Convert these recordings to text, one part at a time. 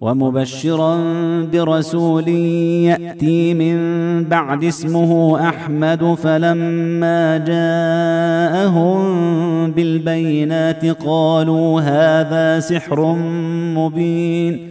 ومبشرا برسول يأتي من بعد اسمه أحمد فلما جاءهم بالبينات قالوا هذا سحر مبين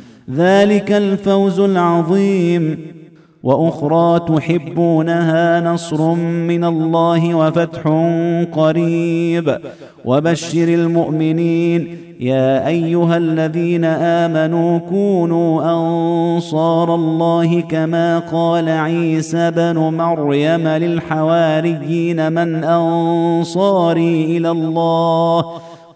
ذلك الفوز العظيم. وأخرى تحبونها نصر من الله وفتح قريب. وبشر المؤمنين. يا أيها الذين آمنوا كونوا أنصار الله كما قال عيسى بن مريم للحواريين من أنصاري إلى الله.